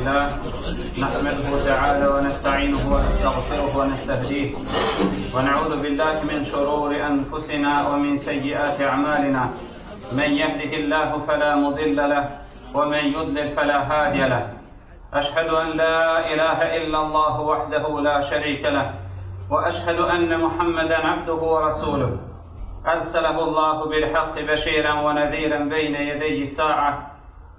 لله نحمده تعالى ونستعينه ونستغفره ونستهديه. ونعوذ بالله من شرور أنفسنا ومن سيئات أعمالنا. من يهده الله فلا مضل له ومن يضلل فلا هادي له. أشهد أن لا إله إلا الله وحده لا شريك له وأشهد أن محمدا عبده ورسوله. أرسله الله بالحق بشيرا ونذيرا بين يدي الساعة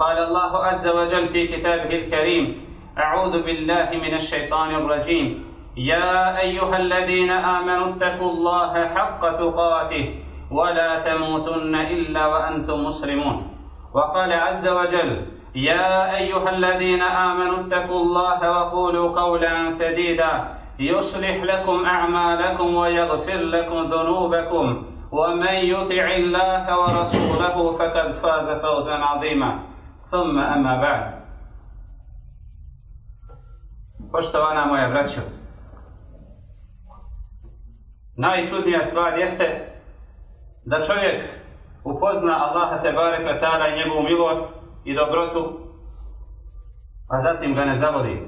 قال الله عز وجل في كتابه الكريم أعوذ بالله من الشيطان الرجيم. يا أيها الذين آمنوا اتقوا الله حق تقاته ولا تموتن إلا وأنتم مسلمون. وقال عز وجل يا أيها الذين آمنوا اتقوا الله وقولوا قولا سديدا يصلح لكم أعمالكم ويغفر لكم ذنوبكم ومن يطع الله ورسوله فقد فاز فوزا عظيما. ثم أما بعد Poštovana moja braćo, najčudnija stvar jeste da čovjek upozna Allaha te barek tada i njegovu milost i dobrotu, a zatim ga ne zavodi.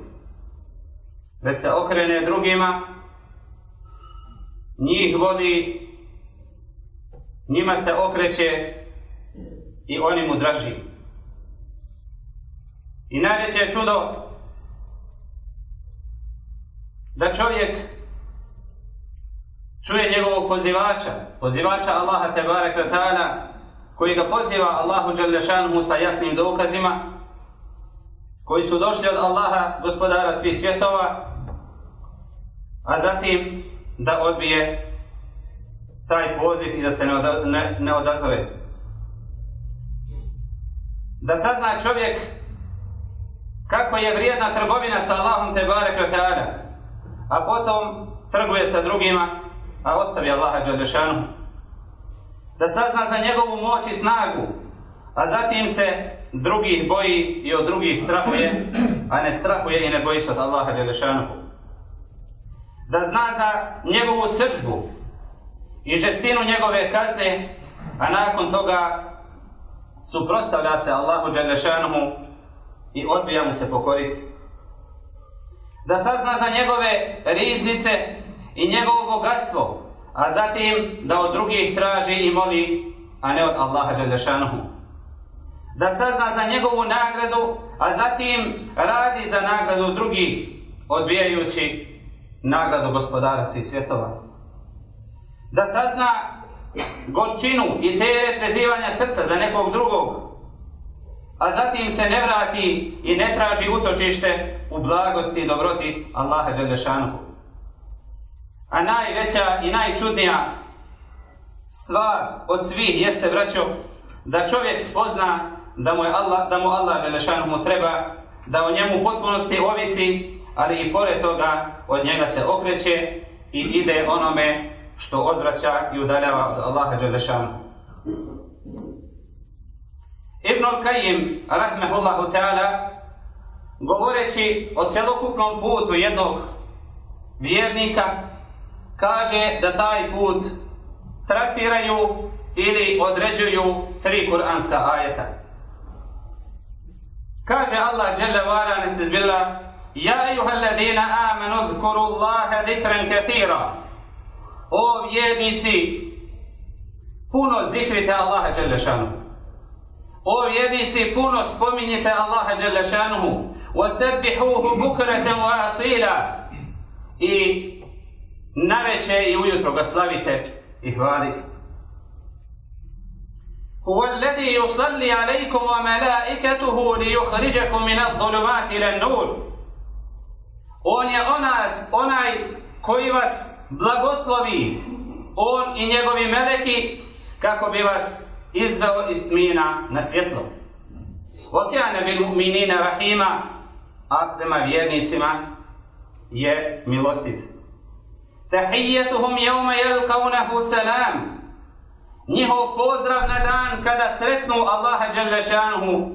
Već se okrene drugima, njih vodi, njima se okreće i oni mu draži. I najveće je čudo da čovjek čuje njegovog pozivača, pozivača Allaha Tebara wa koji ga poziva Allahu Đalešanhu sa jasnim dokazima, koji su došli od Allaha, gospodara svih svjetova, a zatim da odbije taj poziv i da se ne, oda, ne, ne odazove. Da sazna čovjek kako je vrijedna trgovina sa Allahom te barek ta'ala, a potom trguje sa drugima, a ostavi Allaha Đalešanu. Da sazna za njegovu moć i snagu, a zatim se drugih boji i od drugih strahuje, a ne strahuje i ne boji se od Allaha Đalešanu. Da zna za njegovu srđbu i žestinu njegove kazne, a nakon toga suprostavlja se Allahu Đalešanu i odbija mu se pokoriti. Da sazna za njegove riznice i njegovo bogatstvo, a zatim da od drugih traži i moli, a ne od Allaha Đelešanuhu. Da sazna za njegovu nagradu, a zatim radi za nagradu drugih, odbijajući nagradu gospodara svih svjetova. Da sazna gorčinu i teret prezivanja srca za nekog drugog, a zatim se ne vrati i ne traži utočište u blagosti i dobroti Allaha Đelešanuhu. A najveća i najčudnija stvar od svih jeste, braćo, da čovjek spozna da mu, je Allah, da mu Allah Đelešanuhu treba, da o njemu potpunosti ovisi, ali i pored toga od njega se okreće i ide onome što odvraća i udaljava od Allaha Đelešanuhu. Ibn al-Qayyim, rahmehullahu ta'ala, govoreći o celokupnom putu jednog vjernika, kaže da taj put trasiraju ili određuju tri kuranska ajeta. Kaže Allah dželle vala nestezbilla Ja ejuha ladina amanu dhkuru Allahe dhikran katira O vjernici puno zikrite Allaha dželle šanu O vjernici puno spominjite Allaha Jalla šanuhu وسبحوه بكرة وأصيلا i naveče i ujutro ga slavite i hvalite. هو الذي يصلي عليكم وملائكته ليخرجكم من الظلمات إلى النور On je onas, onaj koji vas blagoslovi, on i njegovi meleki, kako bi vas izveo iz tmina na svjetlo. Okjane bi mu'minine rahima, a prema vjernicima je milostiv. Tahijetuhum jevme jelkavnehu selam. Njihov pozdrav na dan kada sretnu Allaha Đalešanuhu,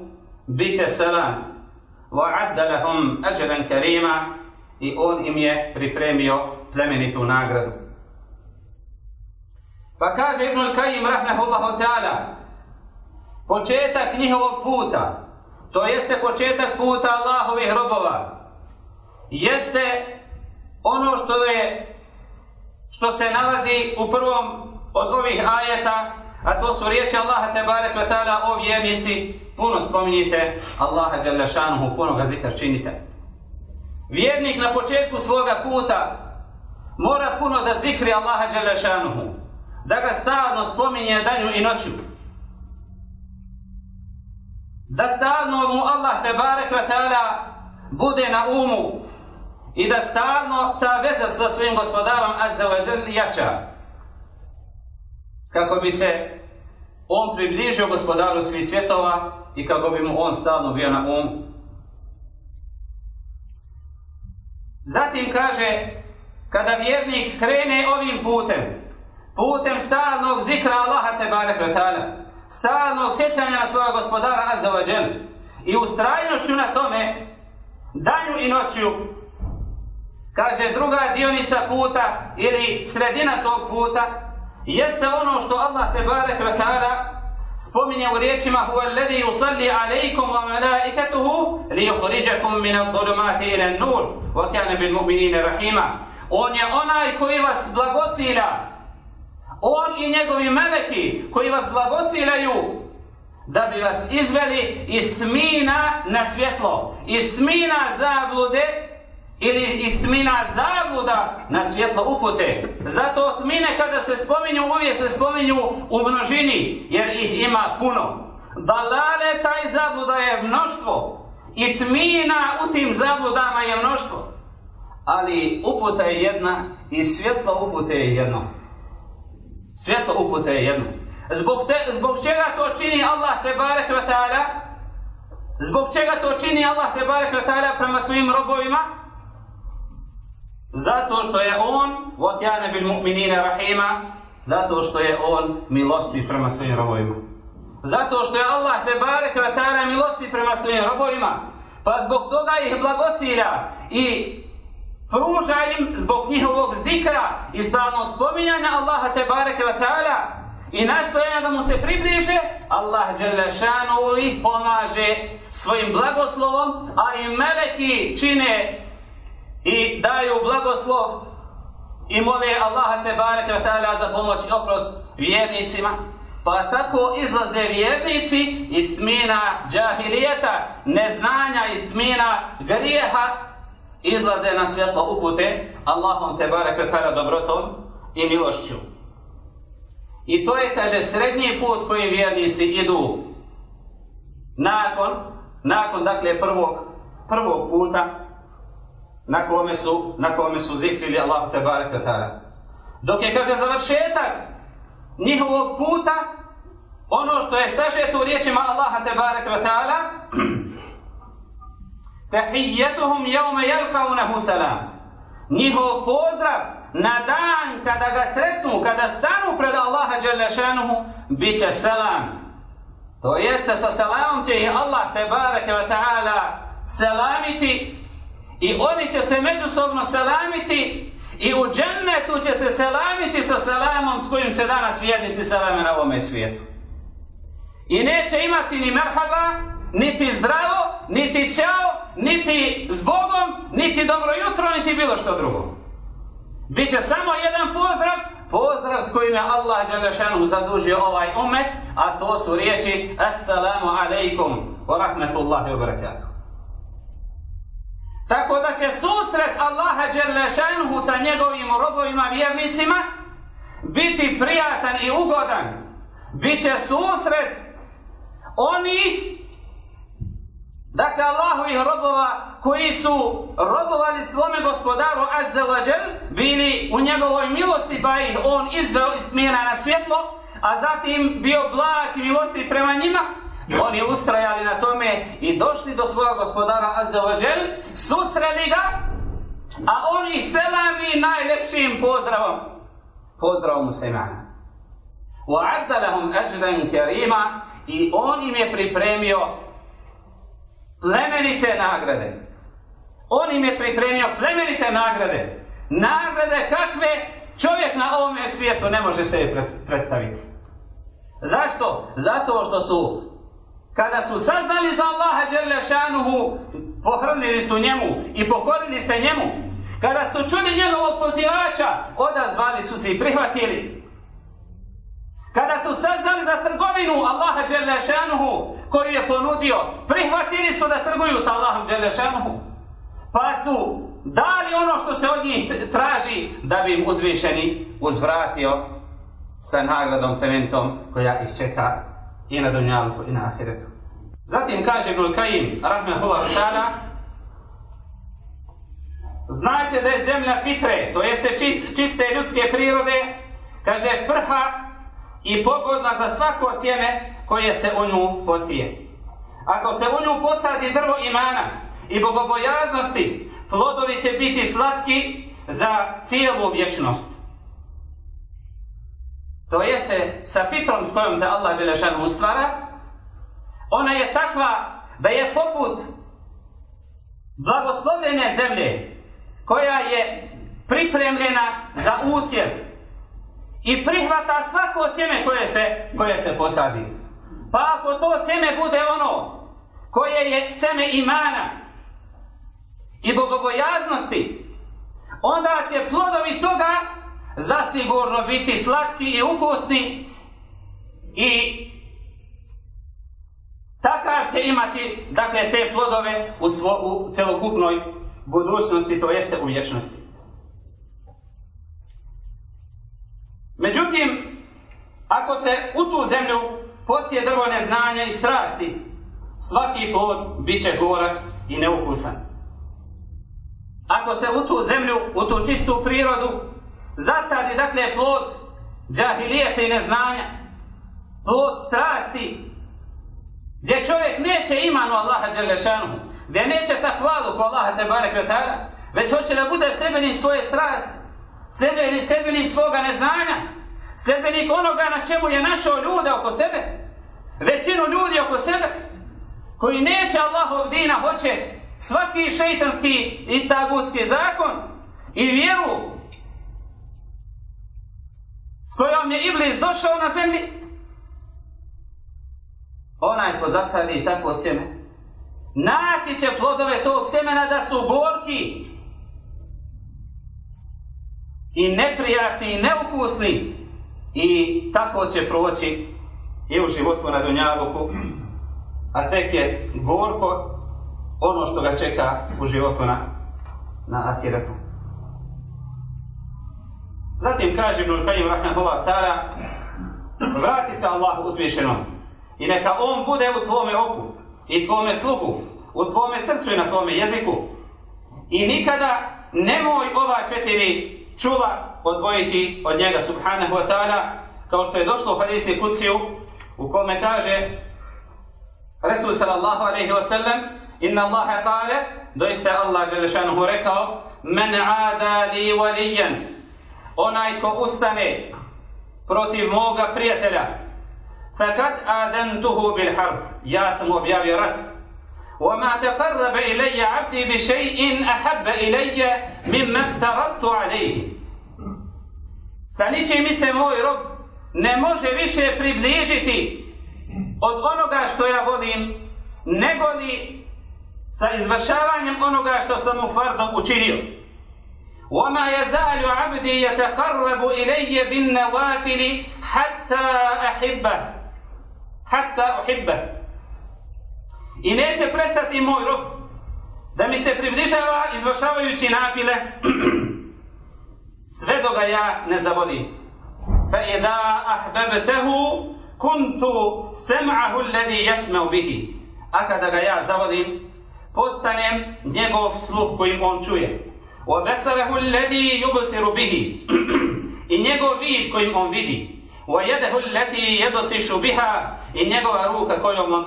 bit će selam. Wa addalahum ajran karima i on im je pripremio plemenitu nagradu. Pa kaže Ibn Al-Qayyim rahmehullahu ta'ala početak njihovog puta to jeste početak puta Allahovih robova jeste ono što je što se nalazi u prvom od ovih ajeta a to su riječi Allaha tebarek ve taala o vjernici puno spominjite Allaha dželle šanehu puno ga zikr činite. Vjernik na početku svoga puta mora puno da zikri Allaha dželle šanehu da ga stalno spominje danju i noću. Da stalno mu Allah te barek ve taala bude na umu i da stalno ta veza sa svojim gospodarom azza wa jalla jača kako bi se on približio gospodaru svih svjetova i kako bi mu on stalno bio na umu. Zatim kaže kada vjernik krene ovim putem putem stalnog zikra Allaha te barek ve stalnog sjećanja na svoga gospodara Azza wa Jal i ustrajnošću na tome danju i noću kaže druga dionica puta ili sredina tog puta jeste ono što Allah te barek ve spominje u riječima huwa alladhi yusalli alaykum wa malaikatuhu li yukhrijakum min adh-dhulumati ila an-nur wa kana bil mu'minina rahima. On je onaj koji vas blagosilja on i njegovi meleki koji vas blagosilaju da bi vas izveli iz tmina na svjetlo, iz tmina zablude ili iz tmina zabluda na svjetlo upute. Zato tmine kada se spominju, uvijek se spominju u množini, jer ih ima puno. Dalale taj zabluda je mnoštvo i tmina u tim zabludama je mnoštvo. Ali uputa je jedna i svjetlo upute je jedno. Svjetlo upute je jedno. Zbog, te, zbog čega to čini Allah te barek wa ta'ala? Zbog čega to čini Allah te barek wa ta'ala prema svojim robovima? Zato što je on vodjane bil mu'minine rahima zato što je on milosti prema svojim robovima. Zato što je Allah te barek wa ta'ala milosti prema svojim robovima. Pa zbog toga ih blagosira i pruža im zbog njihovog zikra i stalnog spominjanja Allaha te bareke ve ta'ala i nastojanja da mu se približe, Allah Đelešanu ih pomaže svojim blagoslovom, a i meleki čine i daju blagoslov i mole Allaha te bareke ve ta'ala za pomoć i oprost vjernicima. Pa tako izlaze vjernici iz tmina džahilijeta, neznanja iz tmina grijeha, izlaze na svjetlo upute Allahom te barek tada dobrotom i milošću. I to je, kaže, srednji put koji vjernici idu nakon, nakon, dakle, prvog, prvog puta na kome su, na kome su zikrili Allah te barek tada. Dok je, kaže, završetak njihovog puta, ono što je sažeto u riječima Allaha te barek tada, Tahijetuhum yawma yalqawnahu salam. Njihov pozdrav na dan kada ga sretnu, kada stanu pred Allaha Đelešanuhu, bit će selam. To jeste sa selamom će ih Allah te bareke ve taala selamiti i oni će se međusobno selamiti i u džennetu će se selamiti sa selamom s kojim se danas vjernici selame na ovome svijetu. I neće imati ni merhaba, niti zdravo, niti čao, niti s Bogom, niti dobro jutro, niti bilo što drugo. Biće samo jedan pozdrav, pozdrav s kojim je Allah Đelešanu zadužio ovaj umet, a to su riječi Assalamu alaikum wa rahmetullahi wa barakatuh. Tako da će susret Allaha Đalešanu sa njegovim robovima vjernicima biti prijatan i ugodan. Biće susret oni Dakle, Allahovih robova koji su robovali svome gospodaru Azza wa Jal, bili u njegovoj milosti, pa ih on izveo iz tmira na svjetlo, a zatim bio blag i milosti prema njima, Oni ustrajali na tome i došli do svoga gospodara Azzawajal, susreli ga, a on ih selami najlepšim pozdravom. Pozdravom muslimana. وَعَدَّ لَهُمْ أَجْرًا كَرِيمًا I on im je pripremio plemenite nagrade. On im je pripremio plemenite nagrade. Nagrade kakve čovjek na ovome svijetu ne može se predstaviti. Zašto? Zato što su kada su saznali za Allaha dželle šanuhu pohrlili su njemu i pokorili se njemu kada su čuli njegovog pozivača odazvali su se i prihvatili kada su saznali za trgovinu Allaha Đelešanuhu koju je ponudio prihvatili su da trguju sa Allahom Đelešanuhu. pa su dali ono što se od njih traži da bi im uzvišeni uzvratio sa nagradom tementom koja ih čeka i na dunjalku i na ahiretu. Zatim kaže Ibn Kajim, rahmehullah ta'ala, znajte da je zemlja fitre, to jeste čiste ljudske prirode, kaže prha i pogodna za svako sjeme koje se u nju posije. Ako se u nju posadi drvo imana i bogobojaznosti, plodovi će biti slatki za cijelu vječnost. To jeste sa fitrom s kojom da Allah Đelešan ustvara, ona je takva da je poput blagoslovljene zemlje koja je pripremljena za usjev i prihvata svako sjeme koje se, koje se posadi. Pa ako to sjeme bude ono koje je seme imana i bogobojaznosti, onda će plodovi toga zasigurno biti slatki i ukusni i takav će imati dakle te plodove u, svo, u celokupnoj budućnosti, to jeste u vječnosti. Međutim, ako se u tu zemlju posije drvo neznanja i strasti, svaki plod bit će gorak i neukusan. Ako se u tu zemlju, u tu čistu prirodu, zasadi dakle plod džahilijeta i neznanja, plod strasti, gdje čovjek neće imanu Allaha Đelešanu, gdje neće takvalu ko Allaha Tebare Kvetara, već hoće da bude sljedenik svoje strasti, sljedenik, sljedenik svoga neznanja, Sljedbenik onoga na čemu je našao ljude oko sebe, većinu ljudi oko sebe, koji neće Allahov dina, hoće svaki šeitanski i tagutski zakon i vjeru s kojom je Iblis došao na zemlji, onaj ko zasadi tako sjeme, naći će plodove tog sjemena da su gorki i neprijatni i neukusni i tako će proći i u životu na Dunjavuku, a tek je gorko ono što ga čeka u životu na, na Ahiretu. Zatim kaže Ibn Kajim Rahmanullah Tara, vrati se Allahu uzvišenom, I neka on bude u tvome oku i tvome sluhu, u tvome srcu i na tvome jeziku. I nikada nemoj ova četiri čula odvojiti od njega subhanahu wa ta'ala, kao što je došlo u hadisi kuciju, u kome kaže Resul sallallahu alaihi wa sallam, inna Allahe kale, doista Allah Đelešanuhu rekao, men ada li walijan, onaj ko ustane protiv moga prijatelja, فقد آذنته بالحرب يا سمو بيابي رد وما تقرب إلي عبدي بشيء أحب إلي مما افترضت عليه Sa ničim mi se moj rob ne može više približiti od onoga što ja volim, nego li sa izvršavanjem onoga što sam mu fardom učinio. وما يزال عبدي يتقرب إلي بالنوافل حتى أحبه hatta uhibbe. I neće prestati moj rob da mi se približava izvršavajući napile sve do ga ja ne zavodim. Fa idha ahbabtahu kuntu sam'ahu alladhi yasma'u bihi. A kada ga ja zavodim, postanem njegov sluh kojim on čuje. Wa basarahu alladhi yubsiru bihi. I njegov vid kojim on vidi. Wa yadahu allati yabtishu biha. I njegova ruka koju on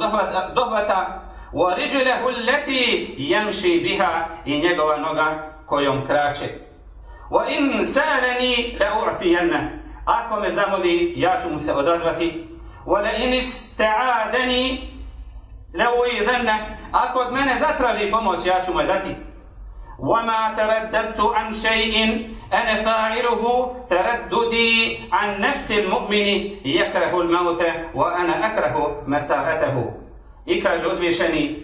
dohvata. Wa rijluhu allati yamshi biha. I njegova noga kojom kraće. وإنسانني لأعطينه أكو مزامولي ياكو مسأودازبتي ولئن استعادني لأويذن أكو من زاتراجي بموت ياكو مدتي وما ترددت عن شيء أنا فاعله ترددي عن نفس المؤمن يكره الموت وأنا أكره مسارته إكا جوز بيشني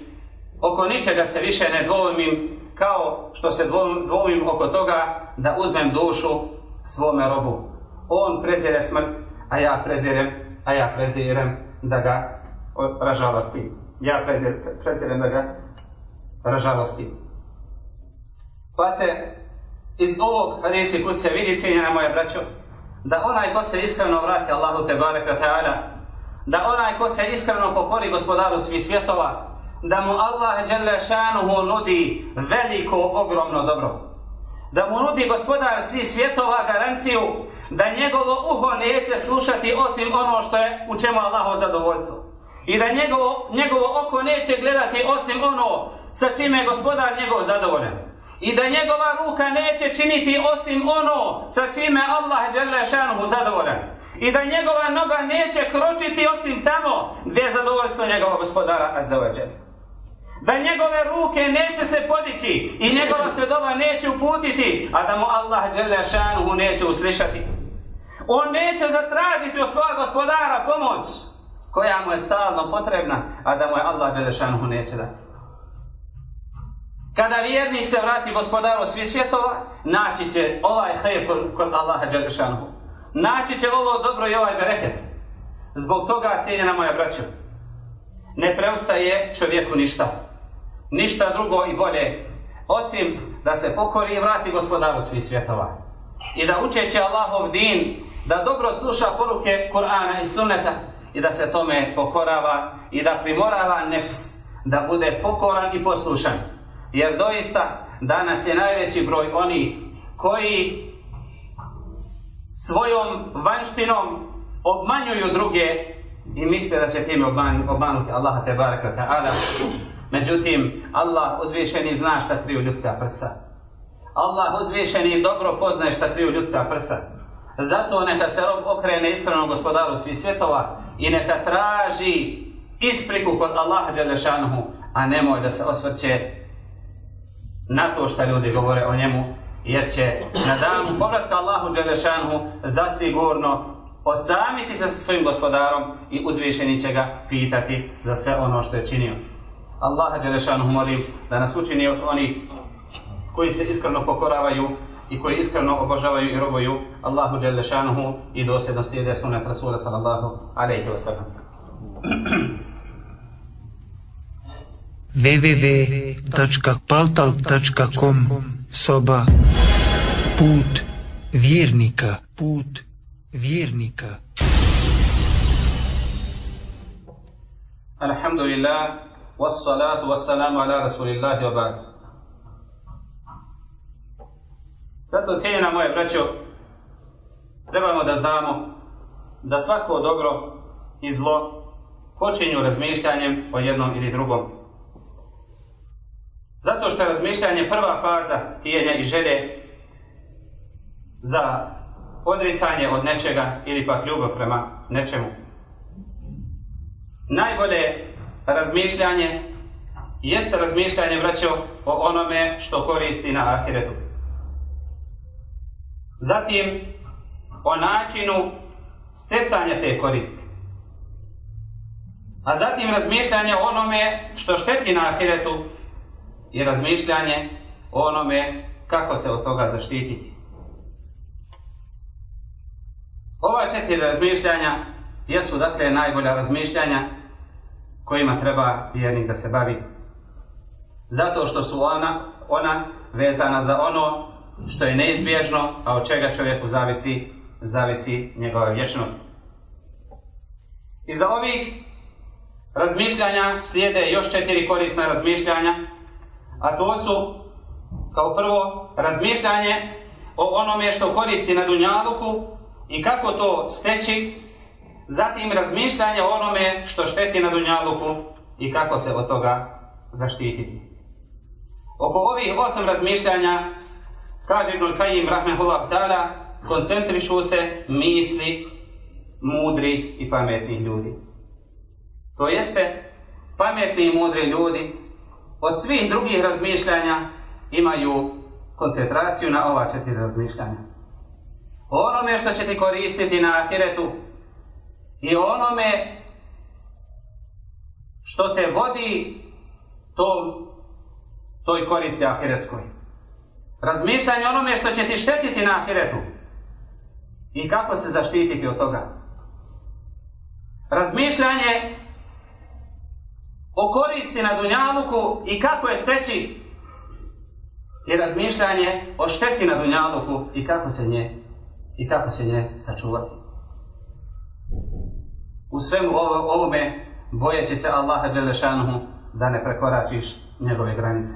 أكو نيشة دسبيشة ندومي kao što se dvomim oko toga da uzmem dušu svome robu. On prezire smrt, a ja prezirem, a ja prezirem da ga ražalosti. Ja prezirem da ga ražalosti. Pa se iz ovog hadisi kod se vidi cijenjena moja braćo, da onaj ko se iskreno vrati Allahu te bareka ta'ala, da onaj ko se iskreno pokori gospodaru svih svjetova, da mu Allah dželle šanuhu nudi veliko, ogromno dobro. Da mu nudi gospodar svih svjetova garanciju da njegovo uho neće slušati osim ono što je u čemu Allahu zadovoljstvo. I da njegovo, njegovo oko neće gledati osim ono sa čime je gospodar njegov zadovoljen i da njegova ruka neće činiti osim ono sa čime Allah dželle šanuhu zadovoljan i da njegova noga neće kročiti osim tamo gdje je zadovoljstvo njegova gospodara azzawađel da njegove ruke neće se podići i njegova se doba neće uputiti a da mu Allah dželle neće uslišati on neće zatražiti od svoga gospodara pomoć koja mu je stalno potrebna a da mu je Allah dželle neće dati Kada vjernik se vrati gospodaru svih svjetova, naći će ovaj hajr kod, kod Allaha Đalešanu. Naći će ovo dobro i ovaj bereket. Zbog toga, cijenjena moja braća, ne preostaje čovjeku ništa. Ništa drugo i bolje, osim da se pokori i vrati gospodaru svih svjetova. I da učeće Allahov din, da dobro sluša poruke Kur'ana i Sunneta i da se tome pokorava i da primorava nefs da bude pokoran i poslušan. Jer doista danas je najveći broj oni koji svojom vanštinom obmanjuju druge i misle da će time obmanuti Allaha te baraka ta'ala. Međutim, Allah uzvišeni zna šta kriju ljudska prsa. Allah uzvišeni dobro poznaje šta kriju ljudska prsa. Zato neka se rob okrene iskrenom gospodaru svih svjetova i neka traži ispriku kod Allaha Đalešanuhu, a nemoj da se osvrće na to što ljudi govore o njemu, jer će na danu povratka Allahu Đelešanu zasigurno osamiti se sa svojim gospodarom i uzvišeni će ga pitati za sve ono što je činio. Allah Đelešanu molim da nas učini od onih koji se iskreno pokoravaju i koji iskreno obožavaju i robuju Allahu Đelešanu i dosljedno slijede sunet Rasula sallallahu alaihi wa sallam. www.paltal.com Soba Put vjernika Put vjernika Alhamdulillah Wassalatu wassalamu ala rasulillahi wa ba'd Zato cijenjena moje braćo trebamo da znamo da svako dobro i zlo počinju razmišljanjem o jednom ili drugom Zato što je razmišljanje prva faza tijenja i želje za odricanje od nečega ili pak ljubav prema nečemu. Najbolje razmišljanje jeste razmišljanje vraćao o onome što koristi na ahiretu. Zatim o načinu stecanja te koristi. A zatim razmišljanje o onome što šteti na ahiretu i razmišljanje o onome kako se od toga zaštititi. Ova četiri razmišljanja jesu dakle najbolja razmišljanja kojima treba vjernik da se bavi. Zato što su ona, ona vezana za ono što je neizbježno, a od čega čovjeku zavisi, zavisi njegova vječnost. I za ovih razmišljanja slijede još četiri korisna razmišljanja a to su kao prvo razmišljanje o onome što koristi na dunjaluku i kako to steći Zatim razmišljanje o onome što šteti na Dunjaluku i kako se od toga zaštititi. Oko ovih osam razmišljanja, kaže Ibn Kajim Rahmehullah Ta'ala, koncentrišu se misli mudri i pametni ljudi. To jeste, pametni i mudri ljudi od svih drugih razmišljanja imaju koncentraciju na ova četiri razmišljanja. Onome što će ti koristiti na ahiretu i onome što te vodi to, toj koristi ahiretskoj. Razmišljanje onome što će ti štetiti na ahiretu i kako se zaštititi od toga. Razmišljanje o koristi na Dunjaluku i kako je steći i razmišljanje o šteti na Dunjaluku i kako se nje i kako se nje sačuvati. U svemu ovome bojeći se Allaha Đelešanuhu da ne prekoračiš njegove granice.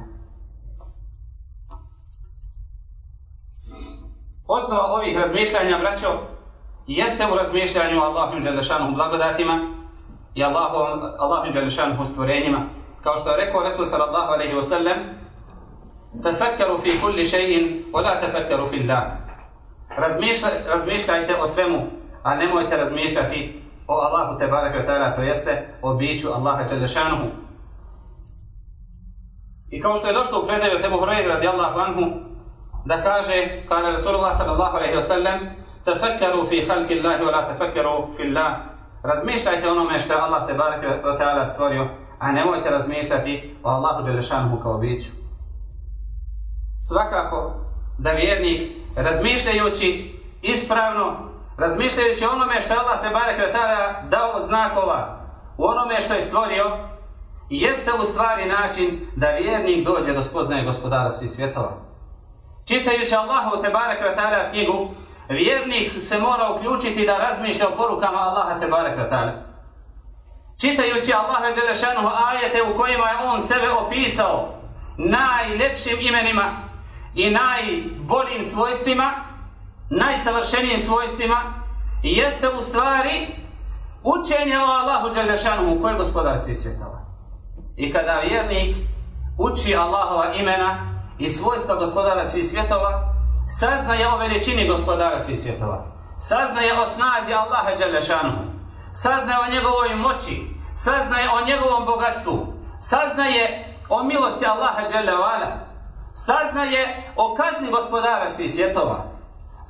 Osnova ovih razmišljanja, braćo, jeste u razmišljanju Allahu Đelešanuhu blagodatima i Allahom, Allahim Đelešanuhu stvorenjima. Kao što je rekao Resul sallallahu alaihi wa sallam, tafakkaru fi kulli še'in, wa la tafakkaru fi Allah. Razmišljajte o svemu, a nemojte razmišljati o Allahu te barake ta'ala, to jeste o biću Allaha Đelešanuhu. I kao što je došlo u predaju Tebu Hureyri radijallahu anhu, da kaže, kada Rasulullah sallallahu alaihi wa sallam, tafakkaru fi halki Allahi wa la tafakkaru fi Allah. Razmišljajte onome što je Allah te barake ta'ala stvorio, a nemojte razmišljati o Allahu Đelešanuhu kao biću. Svakako da vjernik razmišljajući ispravno, razmišljajući onome što je Allah te bareke tada dao znakova, u onome što je stvorio, jeste u stvari način da vjernik dođe do spoznaje gospodara svih svjetova. Čitajući Allahu te bareke tada knjigu, vjernik se mora uključiti da razmišlja o porukama Allaha te bareke tada. Čitajući Allaha Đelešanu ajete u kojima je on sebe opisao najlepšim imenima i najboljim svojstvima, najsavršenijim svojstvima, jeste u stvari učenje o Allahu Đalešanu, koji je gospodar svih svjetova. I kada vjernik uči Allahova imena i svojstva gospodara svih svjetova, saznaje o veličini gospodara svih svjetova, saznaje o snazi Allaha Đalešanu, saznaje o njegovoj moći, saznaje o njegovom bogatstvu, saznaje o milosti Allaha Đalevala. saznaje o kazni gospodara svih svjetova.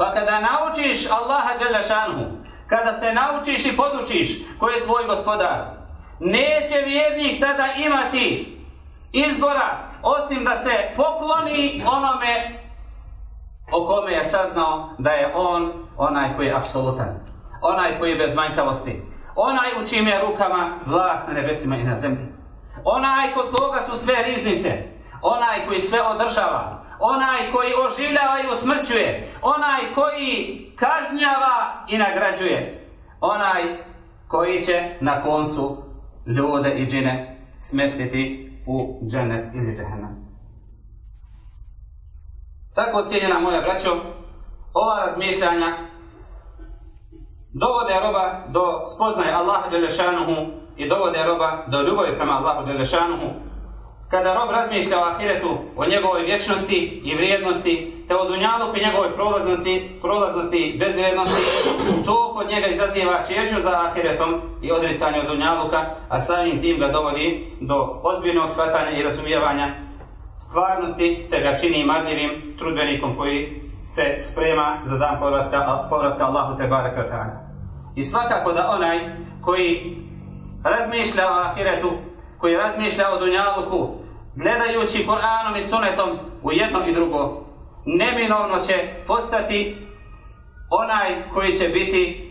Pa kada naučiš Allaha Đelešanhu, kada se naučiš i podučiš koji je tvoj gospodar, neće vjernik tada imati izbora osim da se pokloni onome o kome je saznao da je on onaj koji je apsolutan, onaj koji je bez manjkavosti, onaj u čim je rukama vlast na nebesima i na zemlji, onaj kod koga su sve riznice, onaj koji sve održava, onaj koji oživljava i usmrćuje, onaj koji kažnjava i nagrađuje, onaj koji će na koncu ljude i džine smestiti u dženet ili džehennem. Tako cijeljena moja braćo, ova razmišljanja dovode roba do spoznaje Allaha Đelešanuhu i dovode roba do ljubavi prema Allahu Đelešanuhu kada rob razmišlja o ahiretu, o njegovoj vječnosti i vrijednosti, te o dunjalu i njegovoj prolaznosti, prolaznosti i bezvrijednosti, to kod njega izaziva čežnju za ahiretom i odricanje od dunjaluka, a samim tim ga dovodi do ozbiljnog shvatanja i razumijevanja stvarnosti, te ga čini marljivim trudbenikom koji se sprema za dan povratka, povratka Allahu te baraka ta'ala. I svakako da onaj koji razmišlja o ahiretu, koji razmišlja o dunjaluku, gledajući Koranom i Sunetom u jedno i drugo, neminovno će postati onaj koji će biti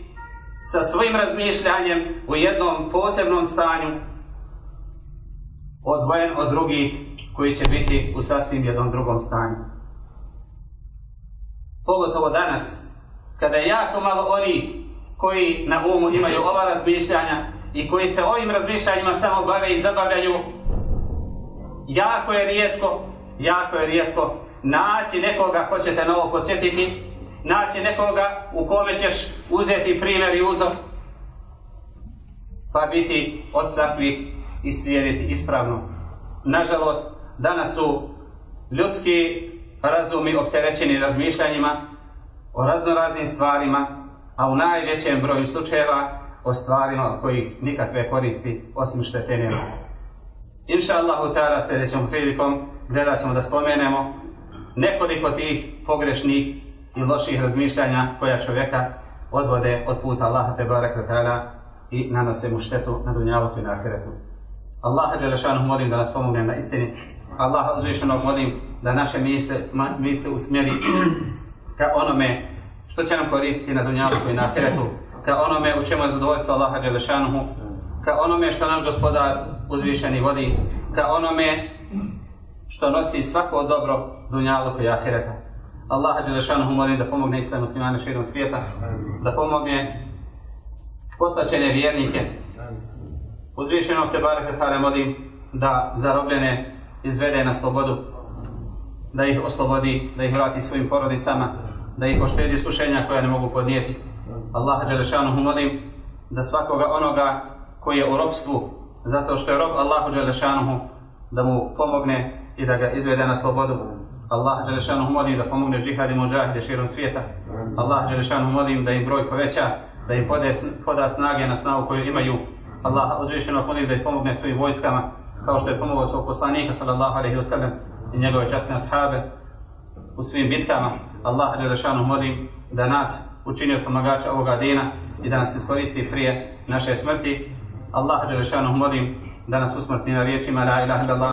sa svojim razmišljanjem u jednom posebnom stanju odvojen od drugih koji će biti u sasvim jednom drugom stanju. Pogotovo danas, kada je jako malo oni koji na umu imaju ova razmišljanja i koji se ovim razmišljanjima samo bave i zabavljaju, jako je rijetko, jako je rijetko naći nekoga ko će te novo podsjetiti, naći nekoga u kome ćeš uzeti primjer i uzor. pa biti od takvih i slijediti ispravno. Nažalost, danas su ljudski razumi opterećeni razmišljanjima o raznoraznim stvarima, a u najvećem broju slučajeva o stvarima kojih nikakve koristi osim štete nema. Inša Allahu ta'ala sljedećom prilikom gledat ćemo da spomenemo nekoliko tih pogrešnih i loših razmišljanja koja čovjeka odvode od puta Allaha te baraka ta'ala i nanose mu štetu na dunjavu i na ahiretu. Allaha Đelešanu molim da nas pomogne na istini. Allaha uzvišenog molim da naše misle, misle usmjeri ka onome što će nam koristiti na dunjavu i na ahiretu, ka onome u čemu je zadovoljstvo Allaha Đelešanuhu, ka onome što naš gospodar uzvišeni vodi, ka onome što nosi svako dobro dunjalu i ahireta. Allaha Đelešanuhu molim da pomogne islam muslimane širom svijeta, da pomogne potlačene vjernike. Uzvišenog te barek Tare molim da zarobljene izvede na slobodu, da ih oslobodi, da ih vrati svojim porodicama, da ih oštedi iskušenja koja ne mogu podnijeti. Allaha Đelešanuhu molim da svakoga onoga koji je u robstvu, zato što je rob Allahu Đelešanuhu, da mu pomogne i da ga izvede na slobodu. Allah Đelešanuhu molim da pomogne džihad i muđahide širom svijeta. Allah Đelešanuhu molim da im broj poveća, da im pode, poda snage na snagu koju imaju. Allah uzvišeno molim da im pomogne svojim vojskama, kao što je pomogao svog poslanika sallallahu alaihi wa sallam i njegove časne ashabe u svim bitkama. Allah Đelešanuhu molim da nas učinio od pomagača ovoga dina i da nas iskoristi prije naše smrti. Allah Đelešanu, molim da nas usmrti na riječima la ilaha illallah